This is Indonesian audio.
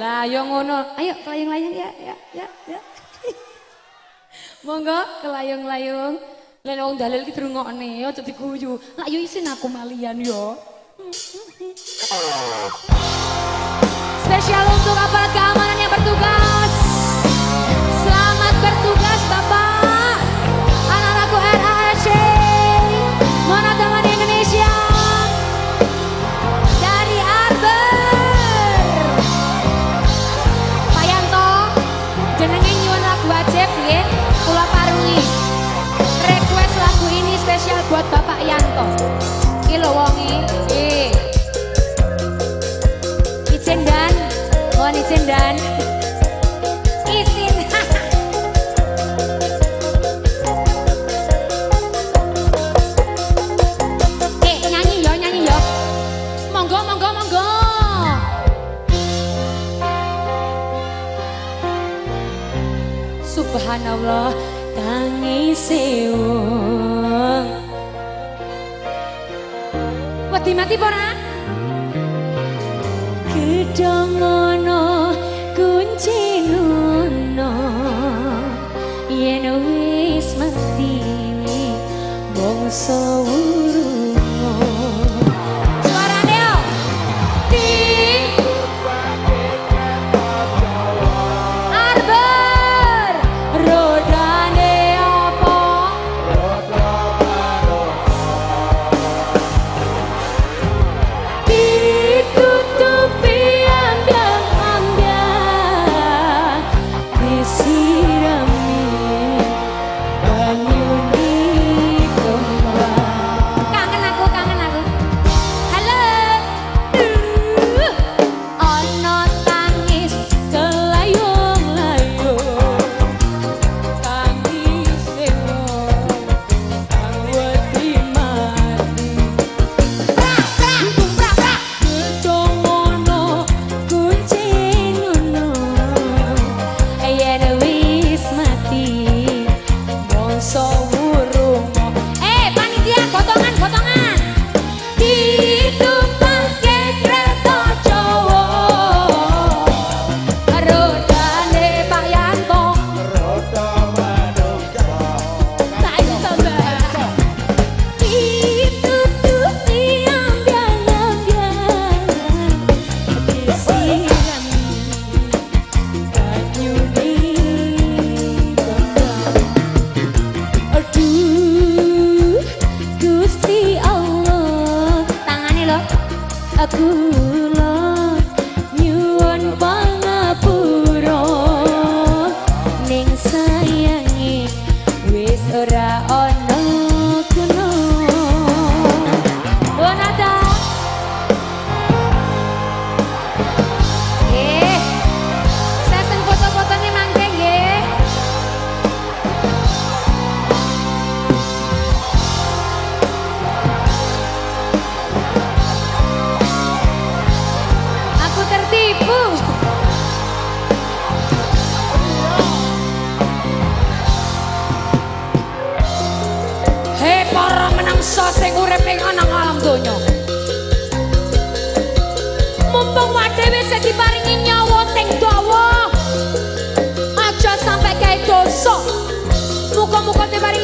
Lah ya ngono. Ayo kelayung-layung ya ya ya ya. Monggo kelayung-layung. Lah wong dalil ki drungokne aja diguyu. Lah yo isin aku malian yo. Spesial untuk apa kak? izin dan izin eh nyanyi yo nyanyi yo. Monggo monggo monggo. Subhanallah tangis wong wedi mati ora gedongo yen wis mesti bangsa wuru bangsa sing urip ing anang alam donya. Mumpung wa dhewe sing diparingi nyawa sing dawa. Aja sampe kae dosa muga-muga diparingi